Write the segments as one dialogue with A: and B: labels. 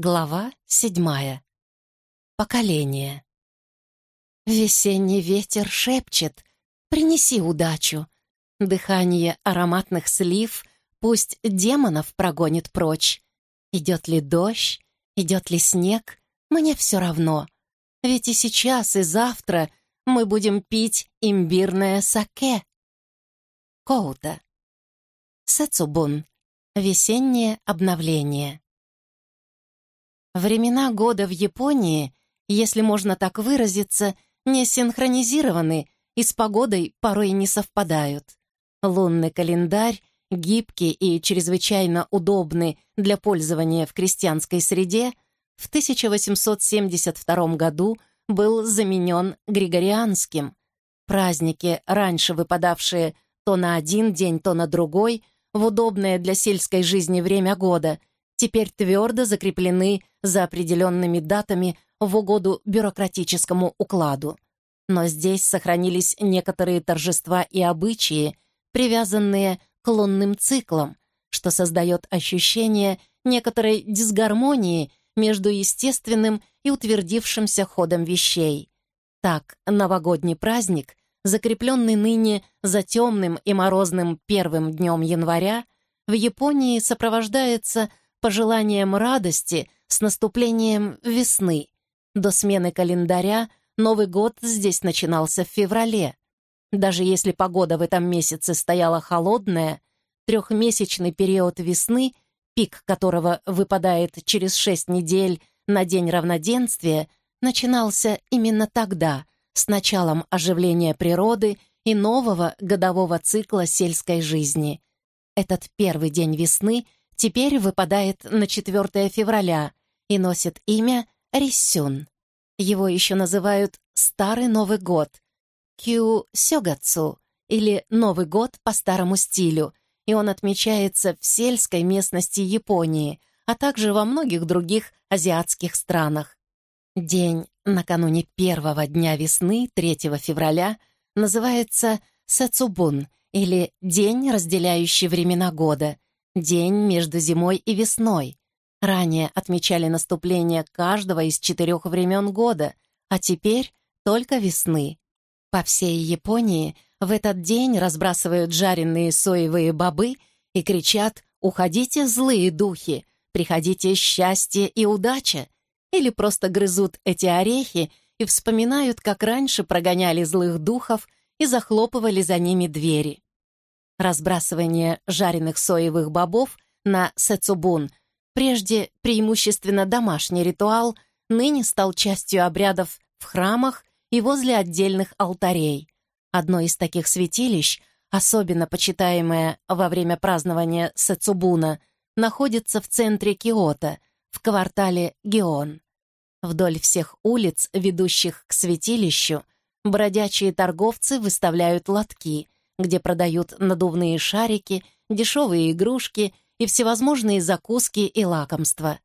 A: Глава седьмая. Поколение. Весенний ветер шепчет «Принеси удачу». Дыхание ароматных слив пусть демонов прогонит прочь. Идет ли дождь, идет ли снег, мне все равно. Ведь и сейчас, и завтра мы будем пить имбирное саке. Коута. Сэцубун. Весеннее обновление. Времена года в Японии, если можно так выразиться, не синхронизированы и с погодой порой не совпадают. Лунный календарь, гибкий и чрезвычайно удобный для пользования в крестьянской среде, в 1872 году был заменен Григорианским. Праздники, раньше выпадавшие то на один день, то на другой, в удобное для сельской жизни время года, теперь твердо закреплены за определенными датами в угоду бюрократическому укладу. Но здесь сохранились некоторые торжества и обычаи, привязанные к лунным циклам, что создает ощущение некоторой дисгармонии между естественным и утвердившимся ходом вещей. Так, новогодний праздник, закрепленный ныне за темным и морозным первым днем января, в Японии сопровождается пожеланием радости с наступлением весны. До смены календаря Новый год здесь начинался в феврале. Даже если погода в этом месяце стояла холодная, трехмесячный период весны, пик которого выпадает через шесть недель на день равноденствия, начинался именно тогда, с началом оживления природы и нового годового цикла сельской жизни. Этот первый день весны — теперь выпадает на 4 февраля и носит имя Риссюн. Его еще называют «Старый Новый год» Кю Сёгацу или «Новый год по старому стилю», и он отмечается в сельской местности Японии, а также во многих других азиатских странах. День накануне первого дня весны, 3 февраля, называется Сэцубун или День, разделяющий времена года — День между зимой и весной. Ранее отмечали наступление каждого из четырех времен года, а теперь только весны. По всей Японии в этот день разбрасывают жареные соевые бобы и кричат «Уходите, злые духи! Приходите счастье и удача!» Или просто грызут эти орехи и вспоминают, как раньше прогоняли злых духов и захлопывали за ними двери. Разбрасывание жареных соевых бобов на сэцубун, прежде преимущественно домашний ритуал, ныне стал частью обрядов в храмах и возле отдельных алтарей. Одно из таких святилищ, особенно почитаемое во время празднования Сэцубуна, находится в центре Киото, в квартале Геон. Вдоль всех улиц, ведущих к святилищу, бродячие торговцы выставляют лотки — где продают надувные шарики, дешевые игрушки и всевозможные закуски и лакомства.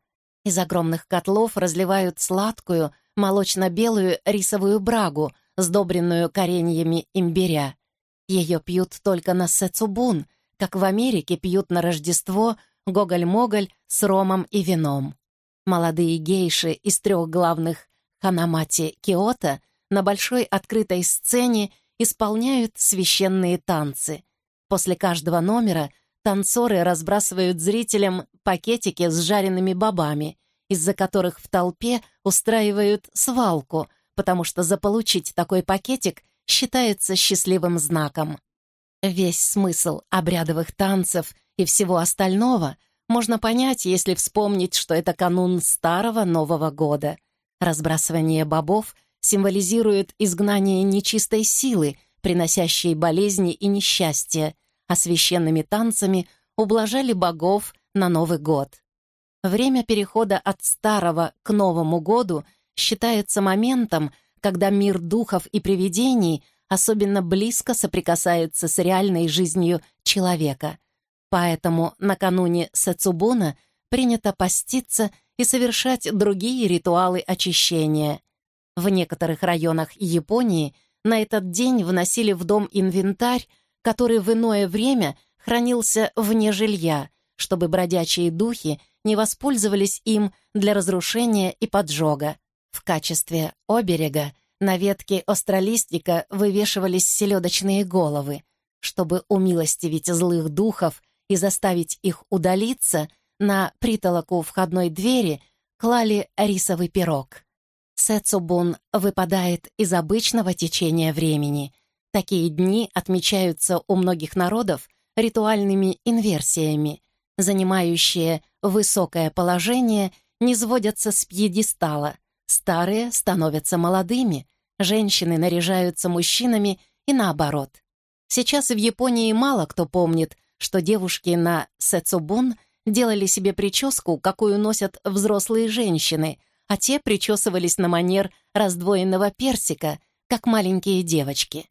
A: Из огромных котлов разливают сладкую, молочно-белую рисовую брагу, сдобренную кореньями имбиря. Ее пьют только на Сэцубун, как в Америке пьют на Рождество гоголь-моголь с ромом и вином. Молодые гейши из трех главных ханамати Киото на большой открытой сцене исполняют священные танцы. После каждого номера танцоры разбрасывают зрителям пакетики с жареными бобами, из-за которых в толпе устраивают свалку, потому что заполучить такой пакетик считается счастливым знаком. Весь смысл обрядовых танцев и всего остального можно понять, если вспомнить, что это канун Старого Нового года. Разбрасывание бобов символизирует изгнание нечистой силы, приносящей болезни и несчастье, а священными танцами ублажали богов на Новый год. Время перехода от Старого к Новому году считается моментом, когда мир духов и привидений особенно близко соприкасается с реальной жизнью человека. Поэтому накануне Сацубуна принято поститься и совершать другие ритуалы очищения — в некоторых районах Японии на этот день вносили в дом инвентарь, который в иное время хранился вне жилья, чтобы бродячие духи не воспользовались им для разрушения и поджога. В качестве оберега на ветке остролистника вывешивались селедочные головы. Чтобы умилостивить злых духов и заставить их удалиться, на притолоку входной двери клали рисовый пирог. Сэцубун выпадает из обычного течения времени. Такие дни отмечаются у многих народов ритуальными инверсиями. Занимающие высокое положение не сводятся с пьедестала, старые становятся молодыми, женщины наряжаются мужчинами и наоборот. Сейчас в Японии мало кто помнит, что девушки на Сэцубун делали себе прическу, какую носят взрослые женщины — а те причесывались на манер раздвоенного персика, как маленькие девочки.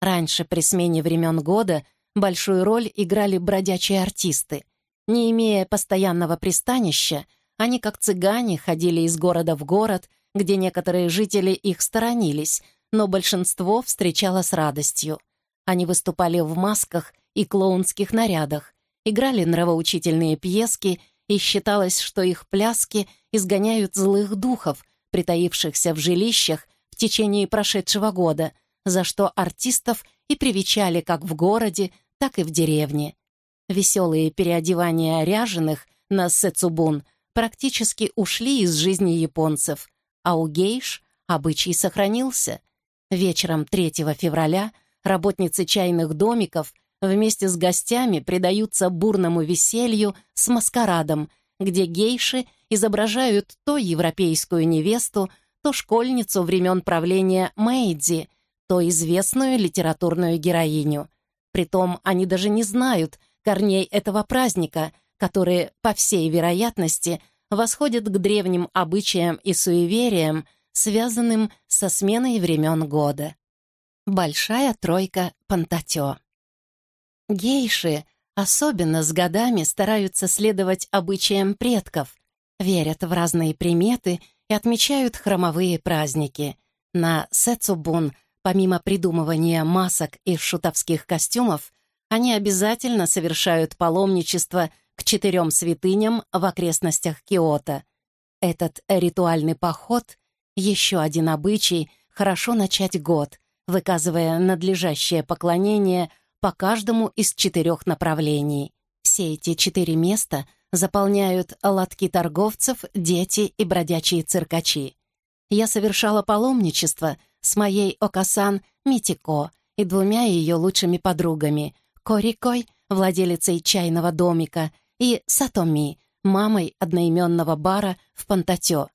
A: Раньше, при смене времен года, большую роль играли бродячие артисты. Не имея постоянного пристанища, они, как цыгане, ходили из города в город, где некоторые жители их сторонились, но большинство встречало с радостью. Они выступали в масках и клоунских нарядах, играли нравоучительные пьески и считалось, что их пляски изгоняют злых духов, притаившихся в жилищах в течение прошедшего года, за что артистов и привечали как в городе, так и в деревне. Веселые переодевания ряженых на Сэцубун практически ушли из жизни японцев, а у гейш обычай сохранился. Вечером 3 февраля работницы чайных домиков – вместе с гостями предаются бурному веселью с маскарадом, где гейши изображают то европейскую невесту, то школьницу времен правления Мэйдзи, то известную литературную героиню. Притом они даже не знают корней этого праздника, которые, по всей вероятности, восходят к древним обычаям и суевериям, связанным со сменой времен года. Большая тройка Пантатё Гейши особенно с годами стараются следовать обычаям предков, верят в разные приметы и отмечают хромовые праздники. На Сетсубун, помимо придумывания масок и шутовских костюмов, они обязательно совершают паломничество к четырем святыням в окрестностях Киота. Этот ритуальный поход — еще один обычай хорошо начать год, выказывая надлежащее поклонение — по каждому из четырех направлений. Все эти четыре места заполняют лотки торговцев, дети и бродячие циркачи. Я совершала паломничество с моей Окасан Митико и двумя ее лучшими подругами — Корикой, владелицей чайного домика, и Сатоми, мамой одноименного бара в Пантатё.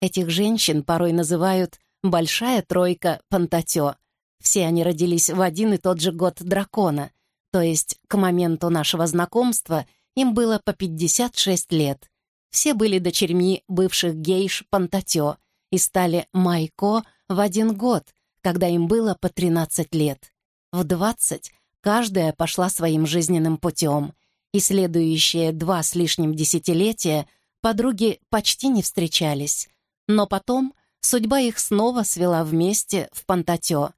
A: Этих женщин порой называют «большая тройка Пантатё», все они родились в один и тот же год дракона, то есть к моменту нашего знакомства им было по 56 лет. Все были дочерьми бывших гейш Пантатё и стали Майко в один год, когда им было по 13 лет. В 20 каждая пошла своим жизненным путем, и следующие два с лишним десятилетия подруги почти не встречались. Но потом судьба их снова свела вместе в Пантатё,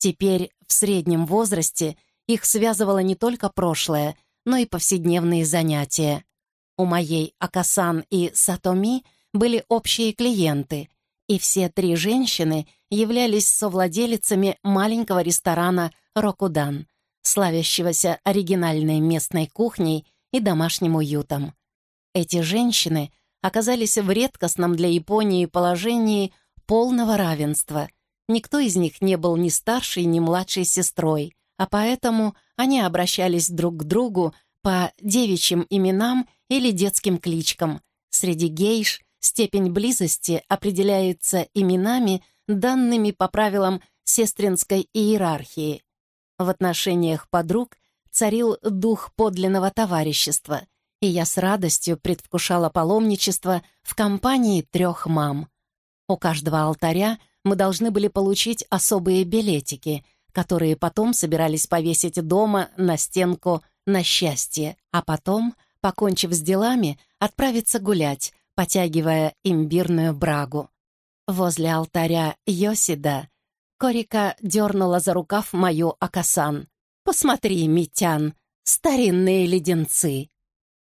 A: Теперь, в среднем возрасте, их связывало не только прошлое, но и повседневные занятия. У моей Акасан и Сатоми были общие клиенты, и все три женщины являлись совладелицами маленького ресторана «Рокудан», славящегося оригинальной местной кухней и домашним уютом. Эти женщины оказались в редкостном для Японии положении полного равенства — Никто из них не был ни старшей, ни младшей сестрой, а поэтому они обращались друг к другу по девичьим именам или детским кличкам. Среди гейш степень близости определяется именами, данными по правилам сестринской иерархии. В отношениях подруг царил дух подлинного товарищества, и я с радостью предвкушала паломничество в компании трех мам. У каждого алтаря мы должны были получить особые билетики, которые потом собирались повесить дома на стенку на счастье, а потом, покончив с делами, отправиться гулять, потягивая имбирную брагу. Возле алтаря Йосида Корика дернула за рукав мою Акасан. «Посмотри, Митян, старинные леденцы!»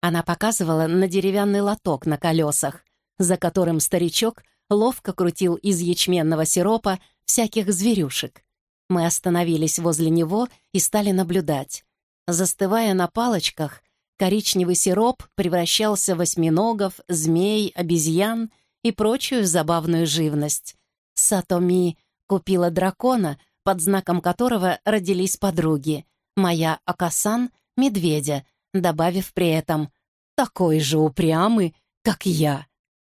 A: Она показывала на деревянный лоток на колесах, за которым старичок ловко крутил из ячменного сиропа всяких зверюшек. Мы остановились возле него и стали наблюдать. Застывая на палочках, коричневый сироп превращался в осьминогов, змей, обезьян и прочую забавную живность. Сатоми купила дракона, под знаком которого родились подруги. Моя Акасан — медведя, добавив при этом «такой же упрямый, как я».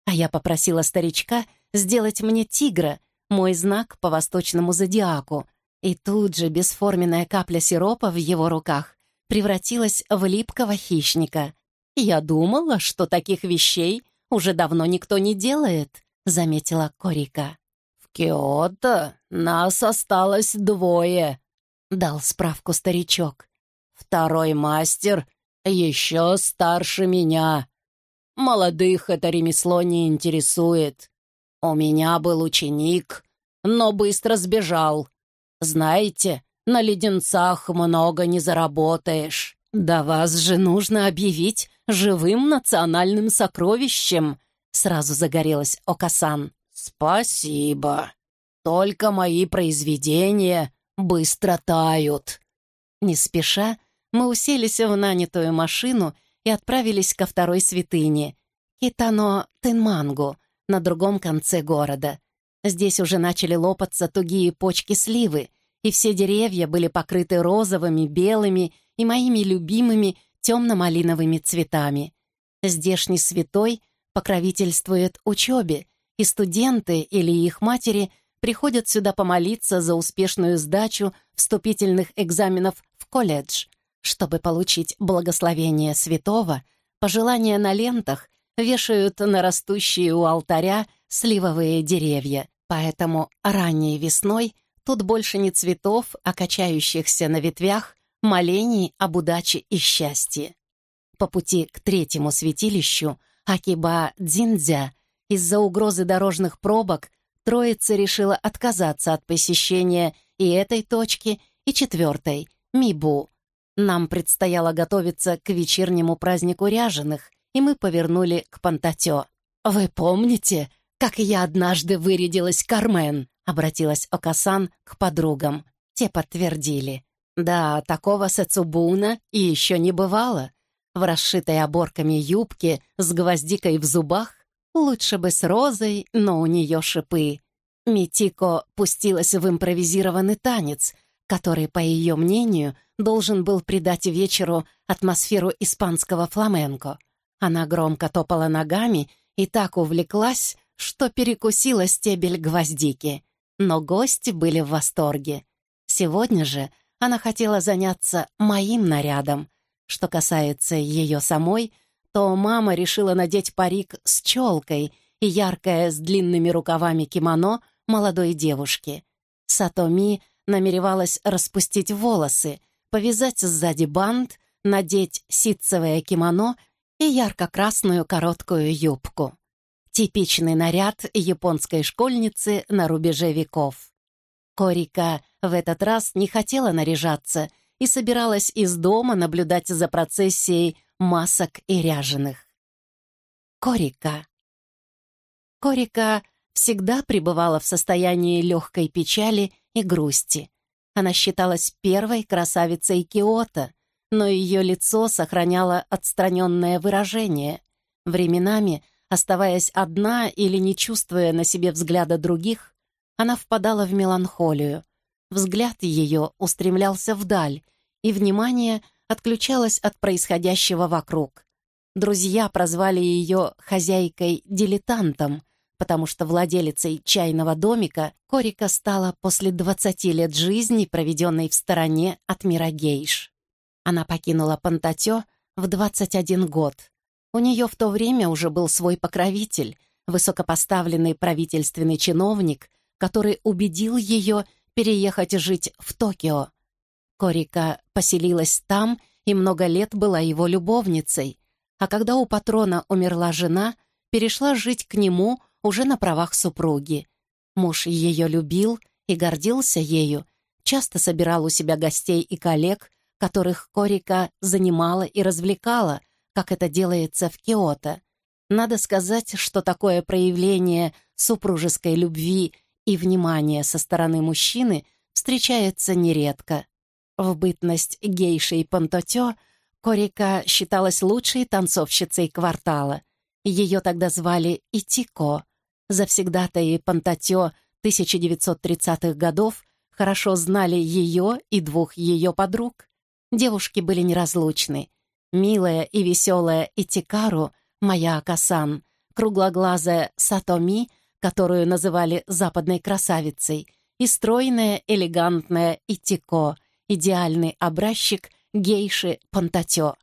A: А я попросила старичка сделать мне тигра, мой знак по восточному зодиаку, и тут же бесформенная капля сиропа в его руках превратилась в липкого хищника. «Я думала, что таких вещей уже давно никто не делает», — заметила Корика.
B: «В Киото нас осталось двое», — дал справку старичок. «Второй мастер еще старше меня. Молодых это ремесло не интересует. У меня был ученик, но быстро сбежал. Знаете, на леденцах много не заработаешь.
A: Да вас же нужно объявить живым национальным сокровищем, сразу загорелась Окасан.
B: Спасибо. Только мои произведения быстро тают.
A: Не спеша, мы уселись в нанятую машину и отправились ко второй святыне — Китано-Тенмангу, на другом конце города. Здесь уже начали лопаться тугие почки сливы, и все деревья были покрыты розовыми, белыми и моими любимыми темно-малиновыми цветами. Здешний святой покровительствует учебе, и студенты или их матери приходят сюда помолиться за успешную сдачу вступительных экзаменов в колледж, чтобы получить благословение святого, пожелания на лентах вешают на растущие у алтаря сливовые деревья, поэтому ранней весной тут больше не цветов, а качающихся на ветвях молений об удаче и счастье. По пути к третьему святилищу Акиба Дзиндзя из-за угрозы дорожных пробок троица решила отказаться от посещения и этой точки, и четвертой, Мибу. Нам предстояло готовиться к вечернему празднику ряженых, и мы повернули к Пантатё. «Вы помните, как я однажды вырядилась Кармен?» — обратилась Окасан к подругам. Те подтвердили. «Да, такого Сацубуна и еще не бывало. В расшитой оборками юбке с гвоздикой в зубах лучше бы с розой, но у нее шипы». Митико пустилась в импровизированный танец, который, по ее мнению, должен был придать вечеру атмосферу испанского фламенко. Она громко топала ногами и так увлеклась, что перекусила стебель гвоздики. Но гости были в восторге. Сегодня же она хотела заняться моим нарядом. Что касается ее самой, то мама решила надеть парик с челкой и яркое с длинными рукавами кимоно молодой девушки. Сатоми намеревалась распустить волосы, повязать сзади бант, надеть ситцевое кимоно и ярко-красную короткую юбку. Типичный наряд японской школьницы на рубеже веков. Корика в этот раз не хотела наряжаться и собиралась из дома наблюдать за процессией масок и ряженых. Корика. Корика всегда пребывала в состоянии легкой печали и грусти. Она считалась первой красавицей Киота, но ее лицо сохраняло отстраненное выражение. Временами, оставаясь одна или не чувствуя на себе взгляда других, она впадала в меланхолию. Взгляд ее устремлялся вдаль, и внимание отключалось от происходящего вокруг. Друзья прозвали ее хозяйкой-дилетантом, потому что владелицей чайного домика Корика стала после 20 лет жизни, проведенной в стороне от мира гейш. Она покинула Пантатё в 21 год. У нее в то время уже был свой покровитель, высокопоставленный правительственный чиновник, который убедил ее переехать жить в Токио. Корика поселилась там и много лет была его любовницей, а когда у патрона умерла жена, перешла жить к нему уже на правах супруги. Муж ее любил и гордился ею, часто собирал у себя гостей и коллег, которых Корика занимала и развлекала, как это делается в Киото. Надо сказать, что такое проявление супружеской любви и внимания со стороны мужчины встречается нередко. В бытность гейшей Пантотё Корика считалась лучшей танцовщицей квартала. Ее тогда звали Итико. Завсегдатаи Пантотё 1930-х годов хорошо знали ее и двух ее подруг. Девушки были неразлучны. Милая и веселая Итикару, моя Акасан, круглоглазая Сатоми, которую называли западной красавицей, и стройная, элегантная Итико, идеальный образчик гейши Пантатё.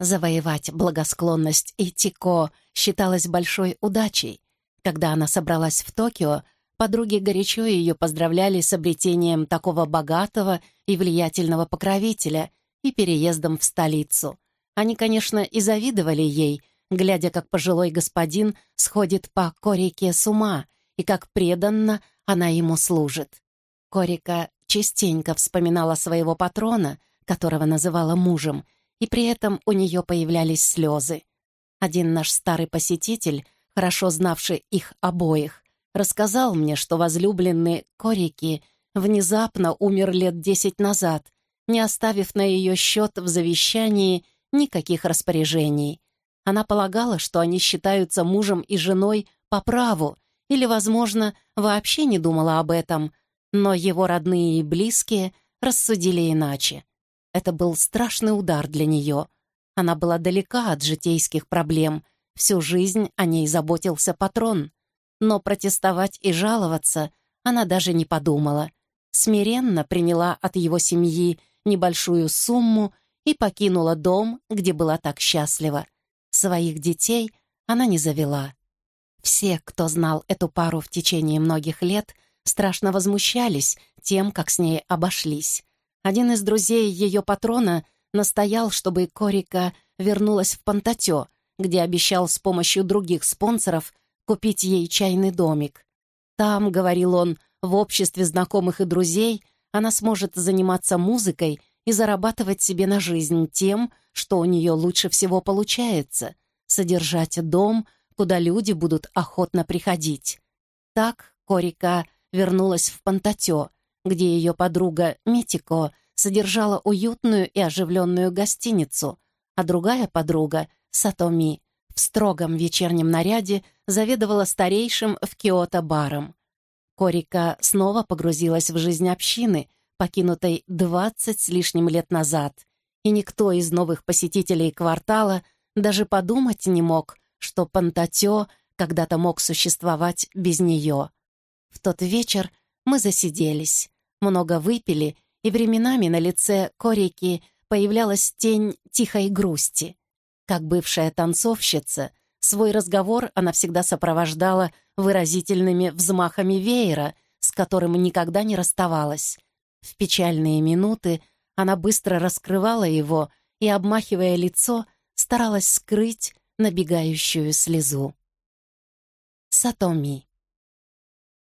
A: Завоевать благосклонность Итико считалось большой удачей. Когда она собралась в Токио, Подруги горячо ее поздравляли с обретением такого богатого и влиятельного покровителя и переездом в столицу. Они, конечно, и завидовали ей, глядя, как пожилой господин сходит по Корике с ума и как преданно она ему служит. Корика частенько вспоминала своего патрона, которого называла мужем, и при этом у нее появлялись слезы. Один наш старый посетитель, хорошо знавший их обоих, рассказал мне, что возлюбленный Корики внезапно умер лет десять назад, не оставив на ее счет в завещании никаких распоряжений. Она полагала, что они считаются мужем и женой по праву, или, возможно, вообще не думала об этом, но его родные и близкие рассудили иначе. Это был страшный удар для нее. Она была далека от житейских проблем, всю жизнь о ней заботился патрон но протестовать и жаловаться она даже не подумала. Смиренно приняла от его семьи небольшую сумму и покинула дом, где была так счастлива. Своих детей она не завела. Все, кто знал эту пару в течение многих лет, страшно возмущались тем, как с ней обошлись. Один из друзей ее патрона настоял, чтобы Корика вернулась в Пантатё, где обещал с помощью других спонсоров купить ей чайный домик. Там, говорил он, в обществе знакомых и друзей она сможет заниматься музыкой и зарабатывать себе на жизнь тем, что у нее лучше всего получается — содержать дом, куда люди будут охотно приходить. Так Корика вернулась в Пантатё, где ее подруга Митико содержала уютную и оживленную гостиницу, а другая подруга, Сатоми, в строгом вечернем наряде заведовала старейшим в Киото баром. Корика снова погрузилась в жизнь общины, покинутой двадцать с лишним лет назад, и никто из новых посетителей квартала даже подумать не мог, что Пантатё когда-то мог существовать без нее. В тот вечер мы засиделись, много выпили, и временами на лице Корики появлялась тень тихой грусти. Как бывшая танцовщица, свой разговор она всегда сопровождала выразительными взмахами веера, с которым никогда не расставалась. В печальные минуты она быстро раскрывала его и, обмахивая лицо, старалась скрыть набегающую слезу. Сатоми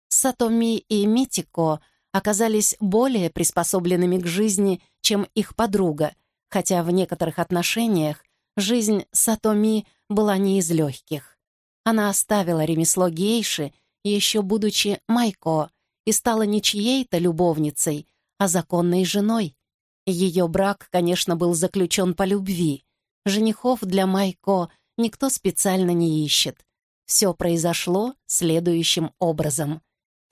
A: Сатоми и Митико оказались более приспособленными к жизни, чем их подруга, хотя в некоторых отношениях Жизнь Сатоми была не из легких. Она оставила ремесло гейши, еще будучи Майко, и стала не чьей-то любовницей, а законной женой. Ее брак, конечно, был заключен по любви. Женихов для Майко никто специально не ищет. Все произошло следующим образом.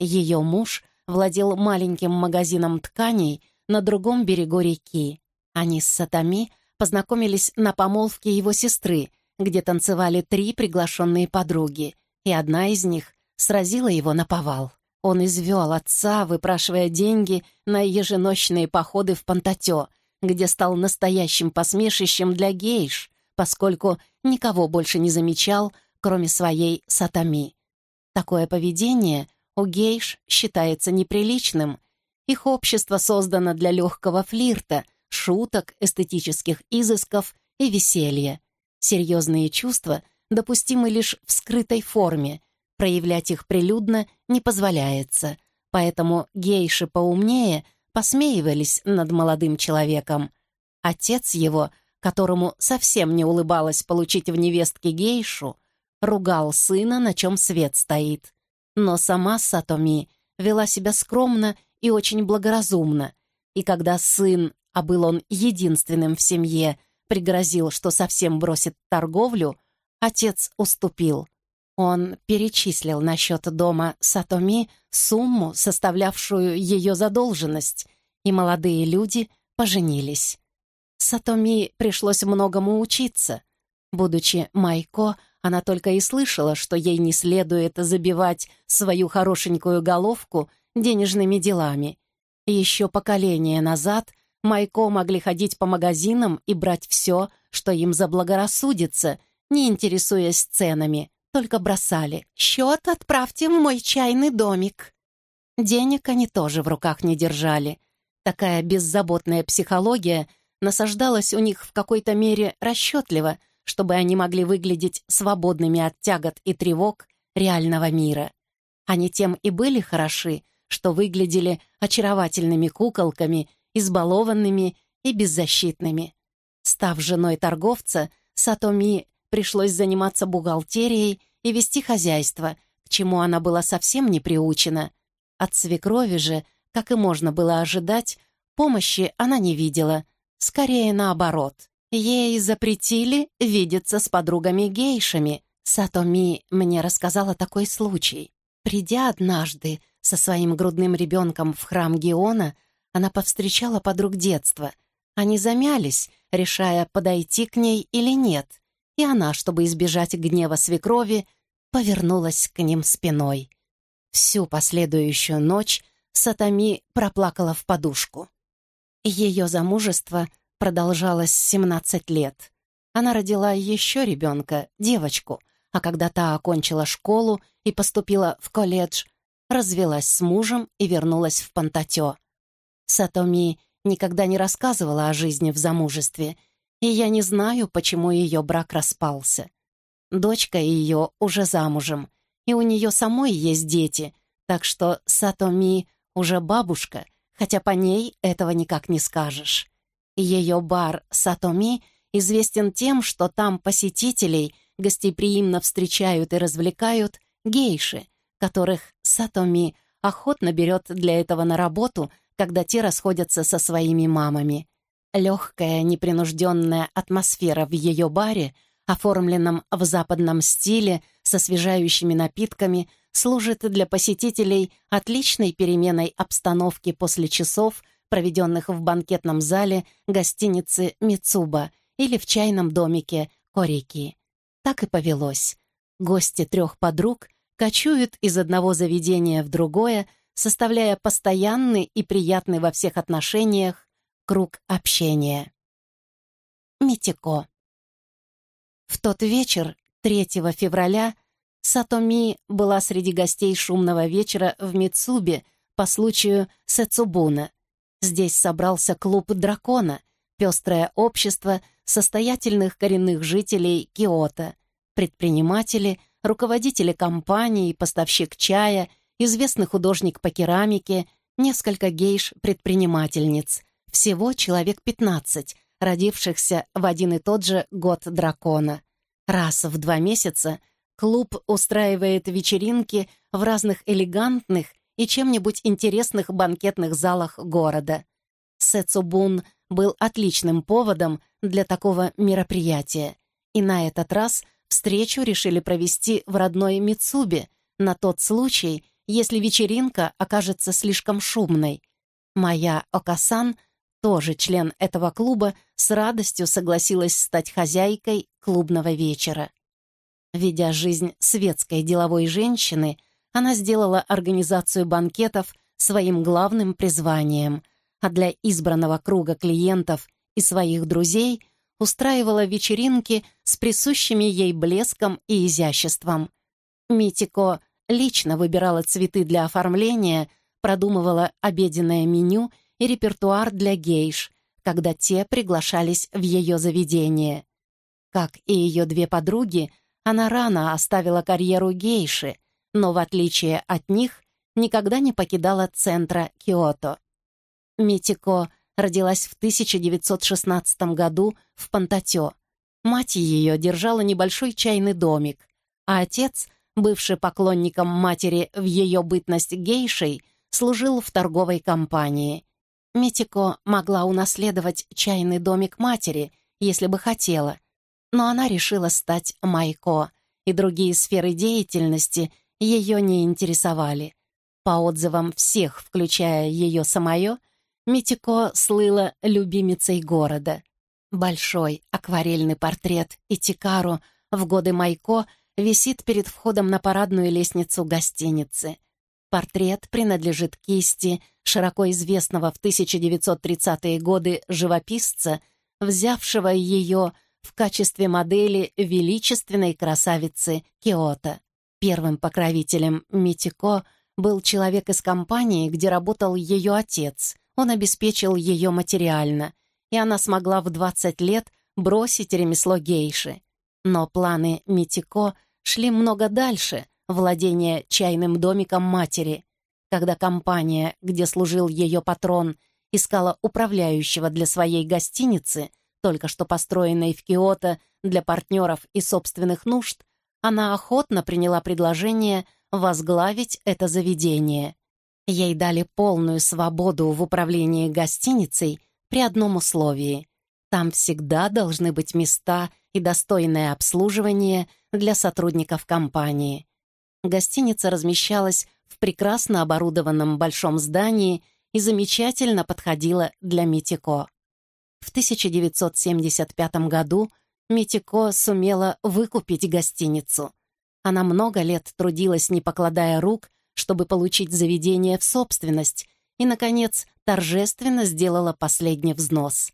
A: Ее муж владел маленьким магазином тканей на другом берегу реки. Они с Сатами — познакомились на помолвке его сестры, где танцевали три приглашенные подруги, и одна из них сразила его на повал. Он извел отца, выпрашивая деньги на еженочные походы в Пантатё, где стал настоящим посмешищем для гейш, поскольку никого больше не замечал, кроме своей сатами. Такое поведение у гейш считается неприличным. Их общество создано для легкого флирта, шуток, эстетических изысков и веселья. Серьезные чувства допустимы лишь в скрытой форме, проявлять их прилюдно не позволяется, поэтому гейши поумнее посмеивались над молодым человеком. Отец его, которому совсем не улыбалось получить в невестке гейшу, ругал сына, на чем свет стоит. Но сама Сатоми вела себя скромно и очень благоразумно, и когда сын, а был он единственным в семье, пригрозил, что совсем бросит торговлю, отец уступил. Он перечислил на счет дома Сатоми сумму, составлявшую ее задолженность, и молодые люди поженились. Сатоми пришлось многому учиться. Будучи Майко, она только и слышала, что ей не следует забивать свою хорошенькую головку денежными делами. Еще поколение назад Майко могли ходить по магазинам и брать все, что им заблагорассудится, не интересуясь ценами, только бросали. «Счет отправьте в мой чайный домик». Денег они тоже в руках не держали. Такая беззаботная психология насаждалась у них в какой-то мере расчетливо, чтобы они могли выглядеть свободными от тягот и тревог реального мира. Они тем и были хороши, что выглядели очаровательными куколками, избалованными и беззащитными. Став женой торговца, Сатоми пришлось заниматься бухгалтерией и вести хозяйство, к чему она была совсем не приучена. От свекрови же как и можно было ожидать, помощи она не видела. Скорее наоборот. Ей запретили видеться с подругами-гейшами. Сатоми мне рассказала такой случай. Придя однажды со своим грудным ребенком в храм Геона, она повстречала подруг детства. Они замялись, решая, подойти к ней или нет. И она, чтобы избежать гнева свекрови, повернулась к ним спиной. Всю последующую ночь Сатами проплакала в подушку. Ее замужество продолжалось 17 лет. Она родила еще ребенка, девочку, а когда та окончила школу и поступила в колледж, развелась с мужем и вернулась в Пантатё. Сатоми никогда не рассказывала о жизни в замужестве, и я не знаю, почему ее брак распался. Дочка ее уже замужем, и у нее самой есть дети, так что Сатоми уже бабушка, хотя по ней этого никак не скажешь. Ее бар «Сатоми» известен тем, что там посетителей гостеприимно встречают и развлекают гейши, которых Сатоми охотно берет для этого на работу, когда те расходятся со своими мамами. Легкая, непринужденная атмосфера в ее баре, оформленном в западном стиле, с освежающими напитками — служит для посетителей отличной переменой обстановки после часов, проведенных в банкетном зале гостиницы «Мицуба» или в чайном домике «Корики». Так и повелось. Гости трех подруг кочуют из одного заведения в другое, составляя постоянный и приятный во всех отношениях круг общения. Митико. В тот вечер, 3 февраля, Сатоми была среди гостей шумного вечера в Мицубе по случаю Сэцубуна. Здесь собрался клуб дракона, пестрое общество состоятельных коренных жителей Киото, предприниматели, руководители компаний, поставщик чая, известный художник по керамике, несколько гейш-предпринимательниц. Всего человек 15, родившихся в один и тот же год дракона. Раз в два месяца — Клуб устраивает вечеринки в разных элегантных и чем-нибудь интересных банкетных залах города. Сэцубун был отличным поводом для такого мероприятия, и на этот раз встречу решили провести в родной Мицубе на тот случай, если вечеринка окажется слишком шумной. Моя Окасан, тоже член этого клуба, с радостью согласилась стать хозяйкой клубного вечера. Ведя жизнь светской деловой женщины, она сделала организацию банкетов своим главным призванием, а для избранного круга клиентов и своих друзей устраивала вечеринки с присущими ей блеском и изяществом. Митико лично выбирала цветы для оформления, продумывала обеденное меню и репертуар для гейш, когда те приглашались в ее заведение. Как и ее две подруги — она рано оставила карьеру гейши, но, в отличие от них, никогда не покидала центра Киото. Митико родилась в 1916 году в Пантатё. Мать ее держала небольшой чайный домик, а отец, бывший поклонником матери в ее бытность гейшей, служил в торговой компании. Митико могла унаследовать чайный домик матери, если бы хотела, но она решила стать Майко, и другие сферы деятельности ее не интересовали. По отзывам всех, включая ее самое, Митико слыла любимицей города. Большой акварельный портрет Итикару в годы Майко висит перед входом на парадную лестницу гостиницы. Портрет принадлежит кисти широко известного в 1930-е годы живописца, взявшего ее в качестве модели величественной красавицы Киото. Первым покровителем Митико был человек из компании, где работал ее отец. Он обеспечил ее материально, и она смогла в 20 лет бросить ремесло гейши. Но планы Митико шли много дальше владения чайным домиком матери. Когда компания, где служил ее патрон, искала управляющего для своей гостиницы, только что построенной в Киото для партнеров и собственных нужд, она охотно приняла предложение возглавить это заведение. Ей дали полную свободу в управлении гостиницей при одном условии. Там всегда должны быть места и достойное обслуживание для сотрудников компании. Гостиница размещалась в прекрасно оборудованном большом здании и замечательно подходила для Митико. В 1975 году Митико сумела выкупить гостиницу. Она много лет трудилась, не покладая рук, чтобы получить заведение в собственность, и, наконец, торжественно сделала последний взнос.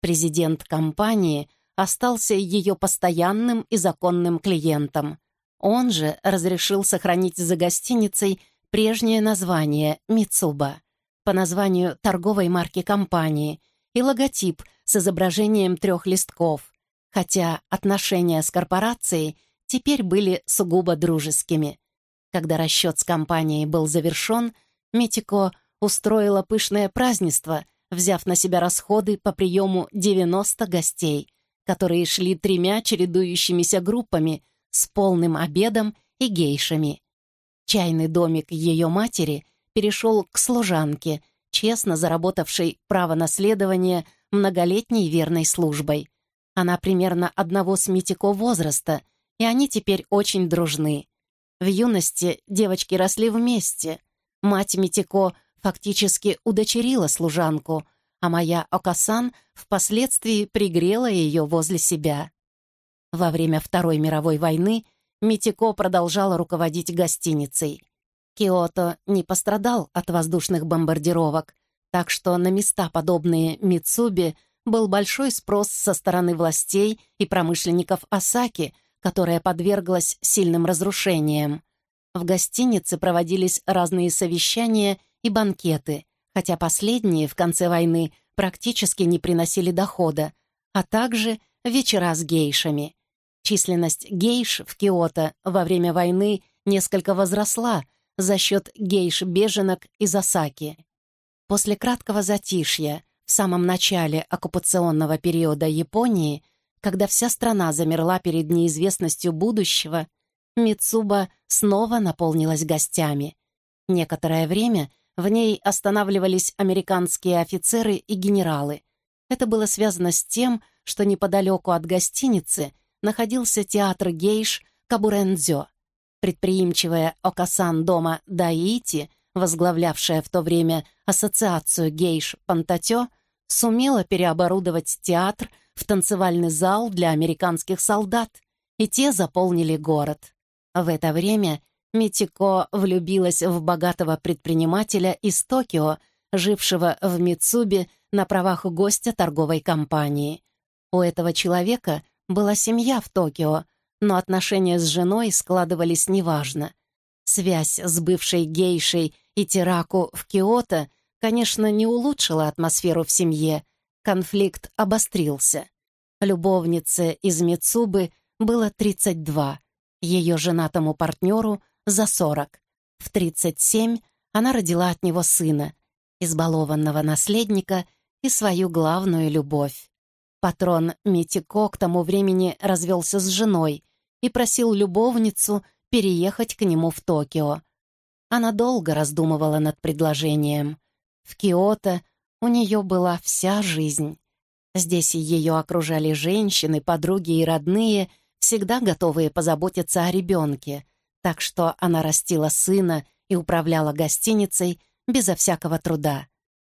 A: Президент компании остался ее постоянным и законным клиентом. Он же разрешил сохранить за гостиницей прежнее название «Мицуба» по названию торговой марки компании и логотип с изображением трех листков, хотя отношения с корпорацией теперь были сугубо дружескими. Когда расчет с компанией был завершен, Митико устроила пышное празднество, взяв на себя расходы по приему 90 гостей, которые шли тремя чередующимися группами с полным обедом и гейшами. Чайный домик ее матери перешел к служанке, честно заработавшей право наследования многолетней верной службой. Она примерно одного с Митико возраста, и они теперь очень дружны. В юности девочки росли вместе. Мать Митико фактически удочерила служанку, а моя Окасан впоследствии пригрела ее возле себя. Во время Второй мировой войны Митико продолжала руководить гостиницей. Киото не пострадал от воздушных бомбардировок, так что на места, подобные Мицуби, был большой спрос со стороны властей и промышленников Осаки, которая подверглась сильным разрушениям. В гостинице проводились разные совещания и банкеты, хотя последние в конце войны практически не приносили дохода, а также вечера с гейшами. Численность гейш в Киото во время войны несколько возросла за счет гейш-беженок из Осаки. После краткого затишья в самом начале оккупационного периода Японии, когда вся страна замерла перед неизвестностью будущего, Мицуба снова наполнилась гостями. Некоторое время в ней останавливались американские офицеры и генералы. Это было связано с тем, что неподалеку от гостиницы находился театр гейш Кабурендзё. Предприимчивая Окасан дома Даити, возглавлявшая в то время ассоциацию гейш Пантатё, сумела переоборудовать театр в танцевальный зал для американских солдат, и те заполнили город. В это время Митико влюбилась в богатого предпринимателя из Токио, жившего в Мицубе на правах гостя торговой компании. У этого человека была семья в Токио, но отношения с женой складывались неважно. Связь с бывшей гейшей и Тираку в Киото, конечно, не улучшила атмосферу в семье. Конфликт обострился. Любовнице из Мицубы было 32, ее женатому партнеру — за 40. В 37 она родила от него сына, избалованного наследника, и свою главную любовь. Патрон Митико к тому времени развелся с женой и просил любовницу переехать к нему в Токио. Она долго раздумывала над предложением. В Киото у нее была вся жизнь. Здесь ее окружали женщины, подруги и родные, всегда готовые позаботиться о ребенке, так что она растила сына и управляла гостиницей безо всякого труда.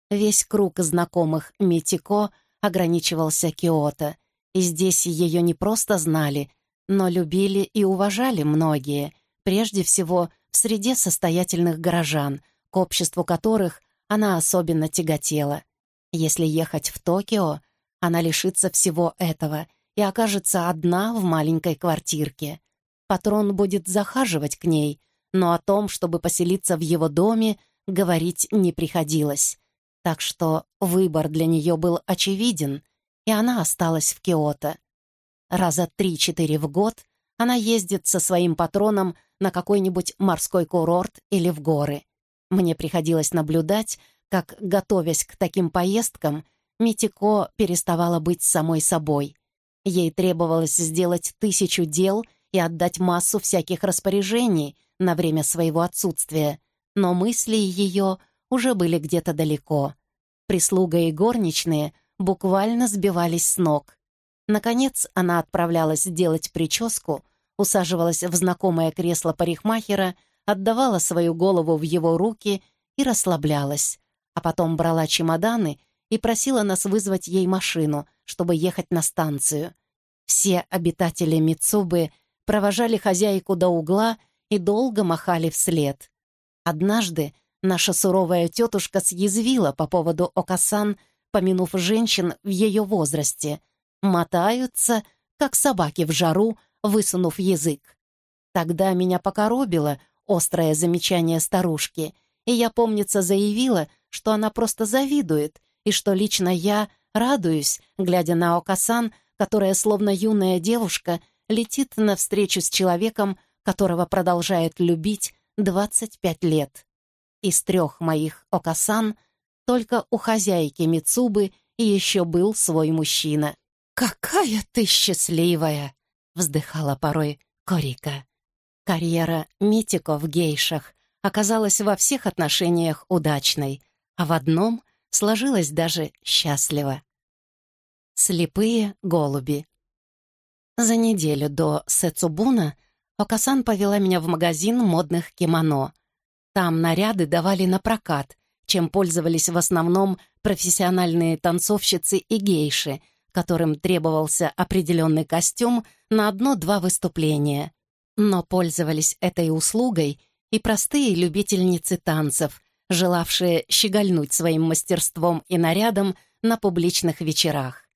A: Весь круг знакомых Митико ограничивался Киото, и здесь ее не просто знали, но любили и уважали многие, прежде всего в среде состоятельных горожан, к обществу которых она особенно тяготела. Если ехать в Токио, она лишится всего этого и окажется одна в маленькой квартирке. Патрон будет захаживать к ней, но о том, чтобы поселиться в его доме, говорить не приходилось. Так что выбор для нее был очевиден, и она осталась в Киото. Раза три-четыре в год она ездит со своим патроном на какой-нибудь морской курорт или в горы. Мне приходилось наблюдать, как, готовясь к таким поездкам, Митико переставала быть самой собой. Ей требовалось сделать тысячу дел и отдать массу всяких распоряжений на время своего отсутствия, но мысли ее уже были где-то далеко. Прислуга и горничные буквально сбивались с ног. Наконец она отправлялась делать прическу, усаживалась в знакомое кресло парикмахера, отдавала свою голову в его руки и расслаблялась, а потом брала чемоданы и просила нас вызвать ей машину, чтобы ехать на станцию. Все обитатели Мицубы провожали хозяйку до угла и долго махали вслед. Однажды наша суровая тетушка съязвила по поводу Окасан, помянув женщин в ее возрасте. Мотаются, как собаки в жару, высунув язык. Тогда меня покоробило острое замечание старушки, и я, помнится, заявила, что она просто завидует и что лично я радуюсь, глядя на Окасан, которая, словно юная девушка, летит навстречу с человеком, которого продолжает любить 25 лет. Из трех моих Окасан только у хозяйки Мицубы еще был свой мужчина. «Какая ты счастливая!» — вздыхала порой Корика. Карьера Митико в гейшах оказалась во всех отношениях удачной, а в одном сложилось даже счастливо. Слепые голуби. За неделю до Сэцубуна Окасан повела меня в магазин модных кимоно. Там наряды давали на прокат, чем пользовались в основном профессиональные танцовщицы и гейши, которым требовался определенный костюм на одно-два выступления. Но пользовались этой услугой и простые любительницы танцев, желавшие щегольнуть своим мастерством и нарядом на публичных вечерах.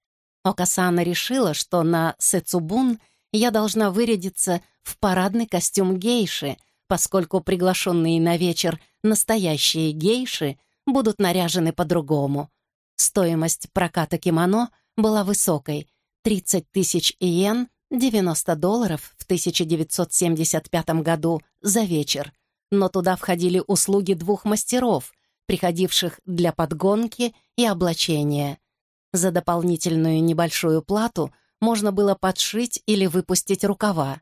A: Окасана решила, что на Сэцубун я должна вырядиться в парадный костюм гейши, поскольку приглашенные на вечер настоящие гейши будут наряжены по-другому. Стоимость проката кимоно была высокой — 30 тысяч иен, 90 долларов в 1975 году за вечер, но туда входили услуги двух мастеров, приходивших для подгонки и облачения. За дополнительную небольшую плату можно было подшить или выпустить рукава.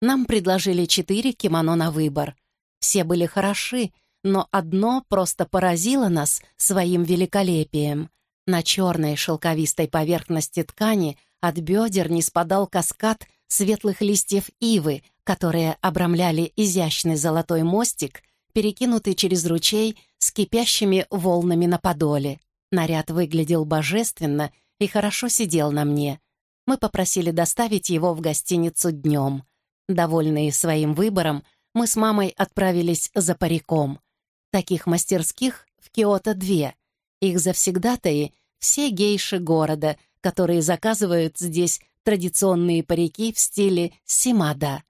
A: Нам предложили четыре кимоно на выбор. Все были хороши, но одно просто поразило нас своим великолепием. На черной шелковистой поверхности ткани от бедер не спадал каскад светлых листьев ивы, которые обрамляли изящный золотой мостик, перекинутый через ручей с кипящими волнами на подоле. Наряд выглядел божественно и хорошо сидел на мне. Мы попросили доставить его в гостиницу днем. Довольные своим выбором, мы с мамой отправились за париком. Таких мастерских в Киото две. Их завсегдатаи — все гейши города, которые заказывают здесь традиционные парики в стиле симада.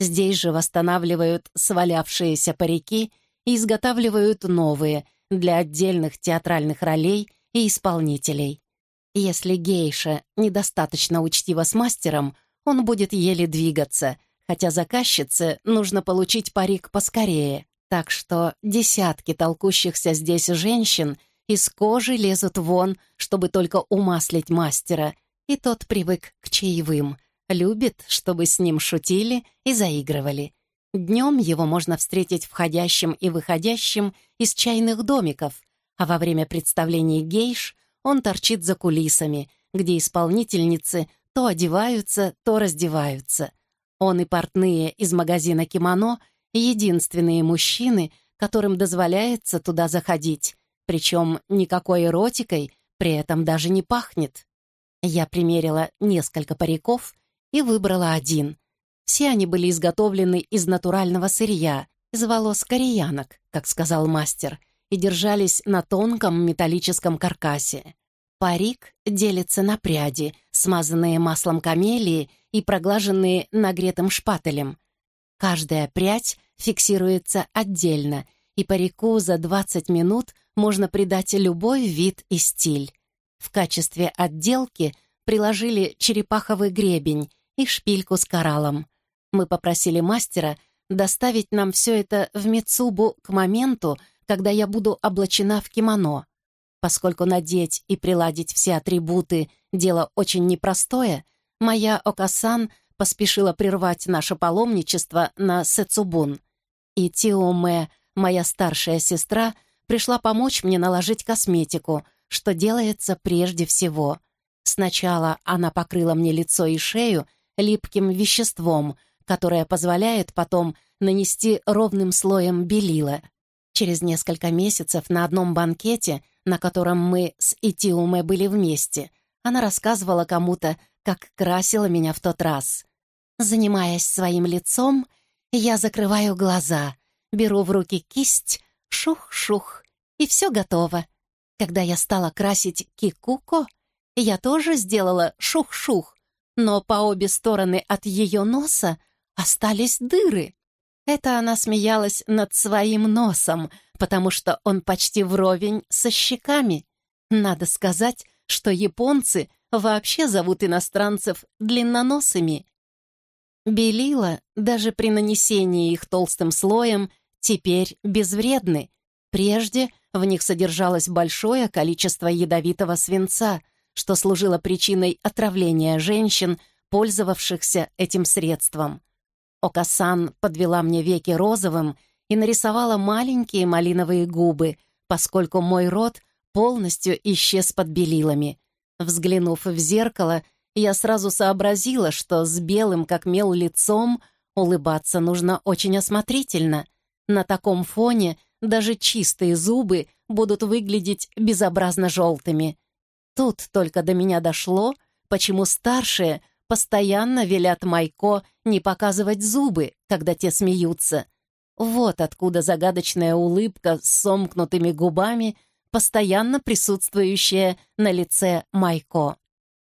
A: Здесь же восстанавливают свалявшиеся парики и изготавливают новые для отдельных театральных ролей и исполнителей. Если гейша недостаточно учтива с мастером, он будет еле двигаться, хотя заказчице нужно получить парик поскорее. Так что десятки толкущихся здесь женщин из кожи лезут вон, чтобы только умаслить мастера, и тот привык к чаевым, любит, чтобы с ним шутили и заигрывали. Днем его можно встретить входящим и выходящим из чайных домиков, а во время представлений гейш он торчит за кулисами, где исполнительницы то одеваются, то раздеваются. Он и портные из магазина «Кимоно» — единственные мужчины, которым дозволяется туда заходить, причем никакой эротикой при этом даже не пахнет. Я примерила несколько париков и выбрала один. Все они были изготовлены из натурального сырья, из волос кореянок, как сказал мастер, и держались на тонком металлическом каркасе. Парик делится на пряди, смазанные маслом камелии и проглаженные нагретым шпателем. Каждая прядь фиксируется отдельно, и парику за 20 минут можно придать любой вид и стиль. В качестве отделки приложили черепаховый гребень и шпильку с кораллом. Мы попросили мастера доставить нам все это в Мицубу к моменту, когда я буду облачена в кимоно. Поскольку надеть и приладить все атрибуты — дело очень непростое, моя Окасан поспешила прервать наше паломничество на Сэцубун. И Тиоме, моя старшая сестра, пришла помочь мне наложить косметику, что делается прежде всего. Сначала она покрыла мне лицо и шею липким веществом, которое позволяет потом нанести ровным слоем белила. Через несколько месяцев на одном банкете, на котором мы с Итиуме были вместе, она рассказывала кому-то, как красила меня в тот раз. Занимаясь своим лицом, я закрываю глаза, беру в руки кисть, шух-шух, и все готово. Когда я стала красить кикуко, я тоже сделала шух-шух, но по обе стороны от ее носа остались дыры. Это она смеялась над своим носом, потому что он почти вровень со щеками. Надо сказать, что японцы вообще зовут иностранцев длинноносыми. Белила, даже при нанесении их толстым слоем, теперь безвредны. Прежде в них содержалось большое количество ядовитого свинца, что служило причиной отравления женщин, пользовавшихся этим средством. Окасан подвела мне веки розовым и нарисовала маленькие малиновые губы, поскольку мой рот полностью исчез под белилами. Взглянув в зеркало, я сразу сообразила, что с белым, как мел, лицом улыбаться нужно очень осмотрительно. На таком фоне даже чистые зубы будут выглядеть безобразно желтыми. Тут только до меня дошло, почему старшие — постоянно велят Майко не показывать зубы, когда те смеются. Вот откуда загадочная улыбка с сомкнутыми губами, постоянно присутствующая на лице Майко.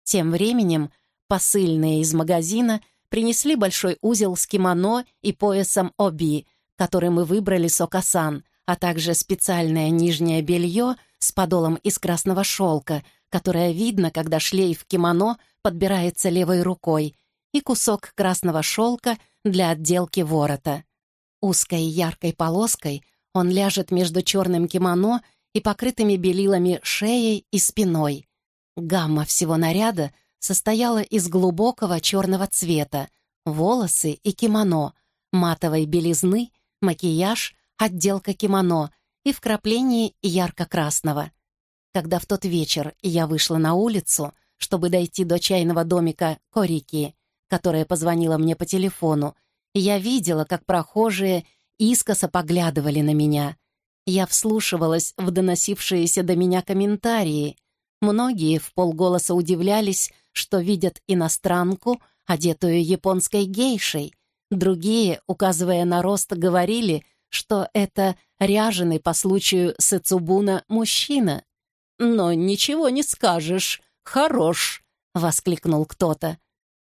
A: Тем временем посыльные из магазина принесли большой узел с кимоно и поясом оби, который мы выбрали с Окасан, а также специальное нижнее белье с подолом из красного шелка, которое видно, когда шлейф кимоно подбирается левой рукой, и кусок красного шелка для отделки ворота. Узкой яркой полоской он ляжет между черным кимоно и покрытыми белилами шеей и спиной. Гамма всего наряда состояла из глубокого черного цвета, волосы и кимоно, матовой белизны, макияж, отделка кимоно и вкраплении ярко-красного. Когда в тот вечер я вышла на улицу — чтобы дойти до чайного домика Корики, которая позвонила мне по телефону. Я видела, как прохожие искоса поглядывали на меня. Я вслушивалась в доносившиеся до меня комментарии. Многие в полголоса удивлялись, что видят иностранку, одетую японской гейшей. Другие, указывая на рост, говорили, что это ряженый по случаю Сэцубуна мужчина. «Но ничего не скажешь», «Хорош!» — воскликнул кто-то.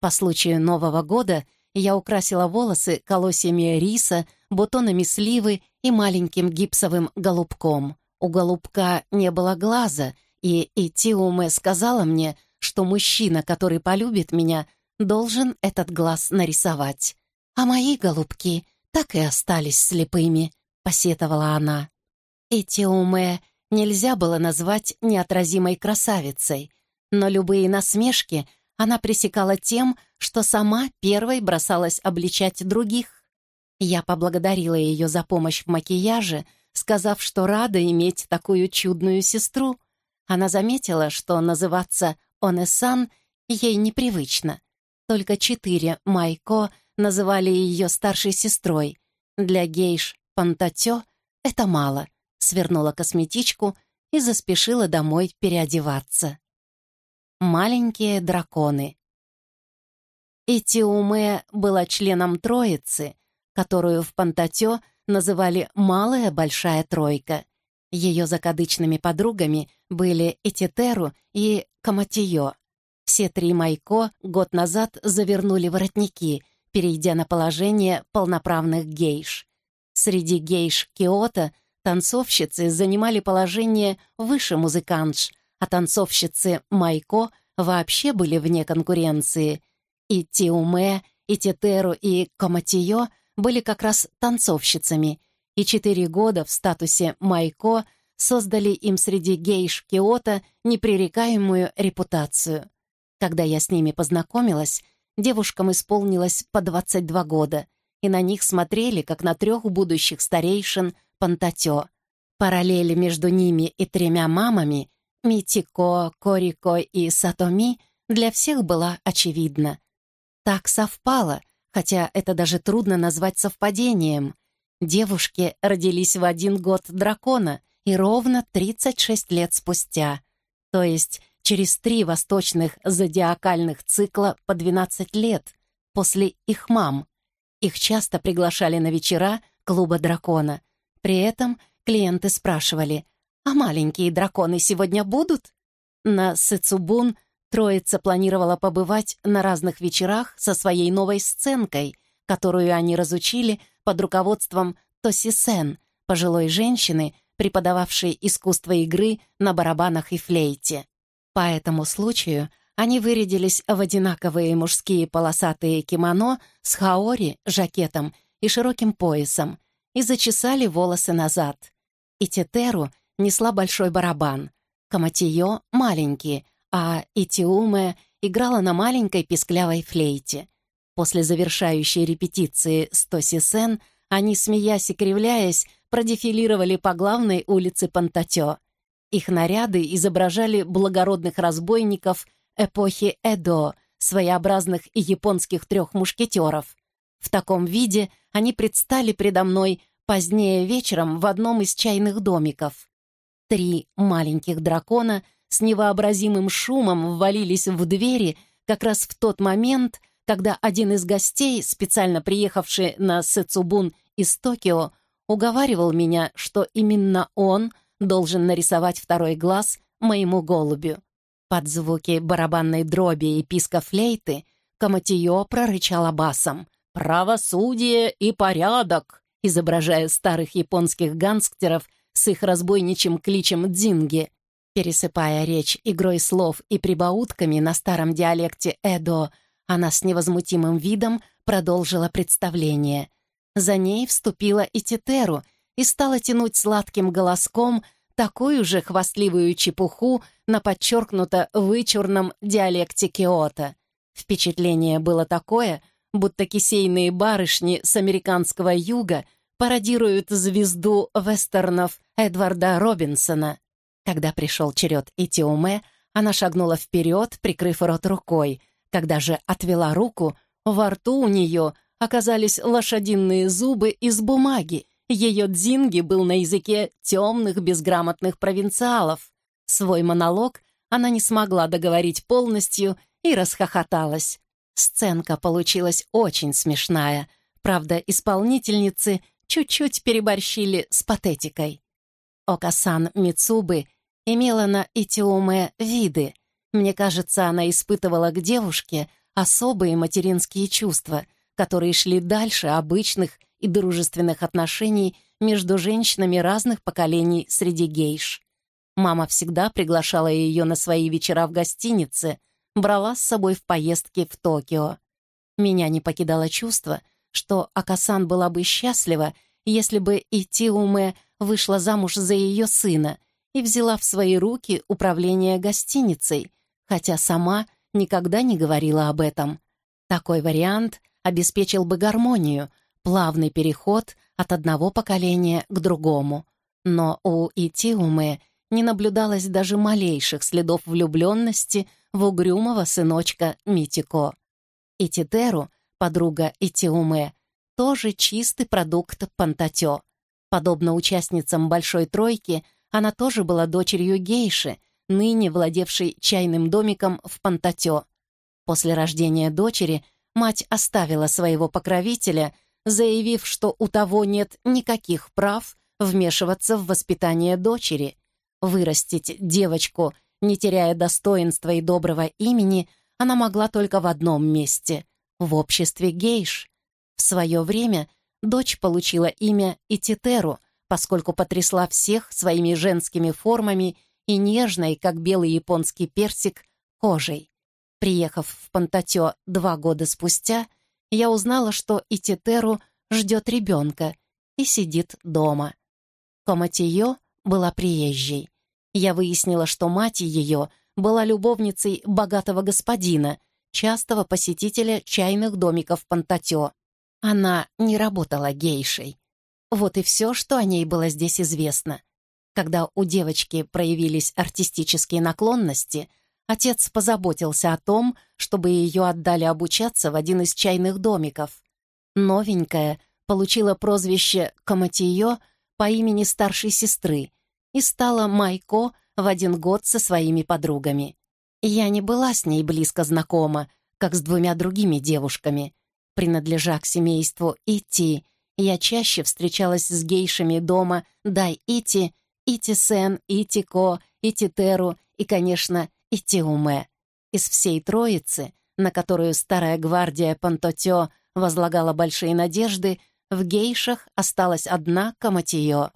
A: По случаю Нового года я украсила волосы колосьями риса, бутонами сливы и маленьким гипсовым голубком. У голубка не было глаза, и Итиуме сказала мне, что мужчина, который полюбит меня, должен этот глаз нарисовать. А мои голубки так и остались слепыми, — посетовала она. Этиуме нельзя было назвать неотразимой красавицей, но любые насмешки она пресекала тем, что сама первой бросалась обличать других. Я поблагодарила ее за помощь в макияже, сказав, что рада иметь такую чудную сестру. Она заметила, что называться Онесан ей непривычно. Только четыре Майко называли ее старшей сестрой. Для гейш Пантатё это мало. Свернула косметичку и заспешила домой переодеваться. Маленькие драконы. Итиуме была членом Троицы, которую в Пантатё называли «малая большая тройка». Ее закадычными подругами были Этитеру и Каматиё. Все три Майко год назад завернули воротники, перейдя на положение полноправных гейш. Среди гейш Киота танцовщицы занимали положение выше музыкантш, а танцовщицы Майко вообще были вне конкуренции. И Тиуме, и Тетеру, и Коматио были как раз танцовщицами, и четыре года в статусе Майко создали им среди гейш Киота непререкаемую репутацию. Когда я с ними познакомилась, девушкам исполнилось по 22 года, и на них смотрели, как на трех будущих старейшин Пантатё. Параллели между ними и тремя мамами Митико, Корико и Сатоми для всех была очевидна. Так совпало, хотя это даже трудно назвать совпадением. Девушки родились в один год дракона и ровно 36 лет спустя, то есть через три восточных зодиакальных цикла по 12 лет после их мам. Их часто приглашали на вечера клуба дракона. При этом клиенты спрашивали, «А маленькие драконы сегодня будут?» На Сыцубун троица планировала побывать на разных вечерах со своей новой сценкой, которую они разучили под руководством Тоси Сен, пожилой женщины, преподававшей искусство игры на барабанах и флейте. По этому случаю они вырядились в одинаковые мужские полосатые кимоно с хаори, жакетом и широким поясом и зачесали волосы назад. И Тетеру несла большой барабан, Каматио — маленький, а Итиуме играла на маленькой писклявой флейте. После завершающей репетиции с Тоси Сен они, смеясь и кривляясь, продефилировали по главной улице Пантатё. Их наряды изображали благородных разбойников эпохи Эдо, своеобразных японских трех мушкетеров. В таком виде они предстали предо мной позднее вечером в одном из чайных домиков. Три маленьких дракона с невообразимым шумом ввалились в двери как раз в тот момент, когда один из гостей, специально приехавший на Сэцубун из Токио, уговаривал меня, что именно он — должен нарисовать второй глаз моему голубю. Под звуки барабанной дроби и писка флейты Каматио прорычала басом «Правосудие и порядок!» изображая старых японских гангстеров с их разбойничьим кличем «дзинги», пересыпая речь игрой слов и прибаутками на старом диалекте «эдо», она с невозмутимым видом продолжила представление. За ней вступила и Тетеру — и стала тянуть сладким голоском такую же хвастливую чепуху на подчеркнуто вычурном диалекте Киота. Впечатление было такое, будто кисейные барышни с американского юга пародируют звезду вестернов Эдварда Робинсона. Когда пришел черед Итиуме, она шагнула вперед, прикрыв рот рукой. Когда же отвела руку, во рту у нее оказались лошадиные зубы из бумаги, ее дзинги был на языке темных безграмотных провинциалов. Свой монолог она не смогла договорить полностью и расхохоталась. Сценка получилась очень смешная. Правда, исполнительницы чуть-чуть переборщили с патетикой. Окасан Мицубы имела на Итиуме виды. Мне кажется, она испытывала к девушке особые материнские чувства, которые шли дальше обычных и дружественных отношений между женщинами разных поколений среди гейш. Мама всегда приглашала ее на свои вечера в гостинице, брала с собой в поездки в Токио. Меня не покидало чувство, что Акасан была бы счастлива, если бы Итиуме вышла замуж за ее сына, и взяла в свои руки управление гостиницей, хотя сама никогда не говорила об этом. Такой вариант обеспечил бы гармонию, плавный переход от одного поколения к другому. Но у Итиумы не наблюдалось даже малейших следов влюбленности в угрюмого сыночка Митико. Ититеру, подруга Итиуме, тоже чистый продукт Пантатё. Подобно участницам Большой Тройки, она тоже была дочерью гейши, ныне владевшей чайным домиком в Пантатё. После рождения дочери мать оставила своего покровителя, заявив, что у того нет никаких прав вмешиваться в воспитание дочери. Вырастить девочку, не теряя достоинства и доброго имени, она могла только в одном месте — в обществе гейш. В свое время дочь получила имя Ититеру, поскольку потрясла всех своими женскими формами и нежной, как белый японский персик, кожей. Приехав в Пантатё два года спустя, я узнала, что Ититеру ждет ребенка и сидит дома. Коматиё была приезжей. Я выяснила, что мать ее была любовницей богатого господина, частого посетителя чайных домиков Пантатё. Она не работала гейшей. Вот и все, что о ней было здесь известно. Когда у девочки проявились артистические наклонности, отец позаботился о том, чтобы ее отдали обучаться в один из чайных домиков. Новенькая получила прозвище «Каматиё» по имени старшей сестры и стала Майко в один год со своими подругами. Я не была с ней близко знакома, как с двумя другими девушками. Принадлежа к семейству Ити, я чаще встречалась с гейшами дома Дай Ити, Ити-сен, Ити-ко, Ити-теру и, конечно, Ити-уме. Из всей троицы, на которую старая гвардия Пантотё возлагала большие надежды, в гейшах осталась одна Каматиё.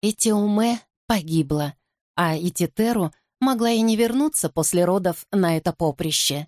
A: Ити-уме погибла, а Ити-теру могла и не вернуться после родов на это поприще.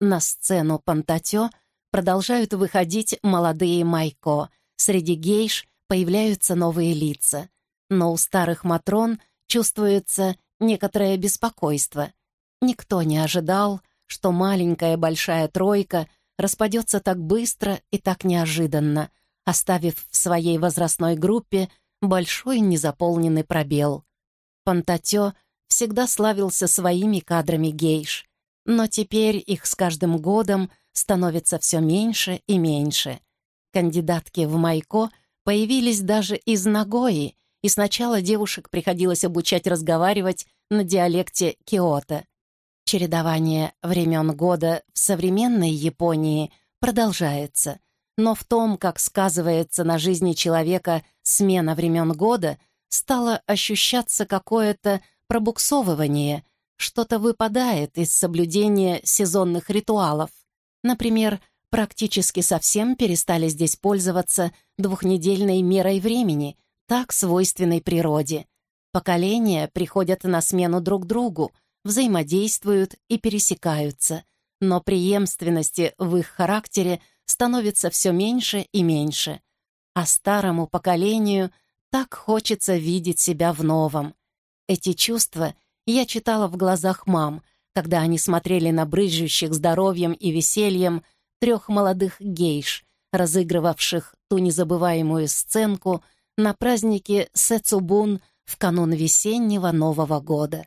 A: На сцену Пантатё продолжают выходить молодые майко. Среди гейш появляются новые лица. Но у старых матрон чувствуется некоторое беспокойство. Никто не ожидал, что маленькая большая тройка распадется так быстро и так неожиданно, оставив в своей возрастной группе большой незаполненный пробел. Пантатё всегда славился своими кадрами гейш, но теперь их с каждым годом становится все меньше и меньше. Кандидатки в Майко появились даже из Нагои, и сначала девушек приходилось обучать разговаривать на диалекте Киото. Чередование времен года в современной Японии продолжается, но в том, как сказывается на жизни человека смена времен года, стало ощущаться какое-то пробуксовывание, что-то выпадает из соблюдения сезонных ритуалов. Например, практически совсем перестали здесь пользоваться двухнедельной мерой времени, так свойственной природе. Поколения приходят на смену друг другу, взаимодействуют и пересекаются, но преемственности в их характере становится все меньше и меньше. А старому поколению так хочется видеть себя в новом. Эти чувства я читала в глазах мам, когда они смотрели на брызжущих здоровьем и весельем трех молодых гейш, разыгрывавших ту незабываемую сценку на празднике Сэцубун в канун весеннего Нового года.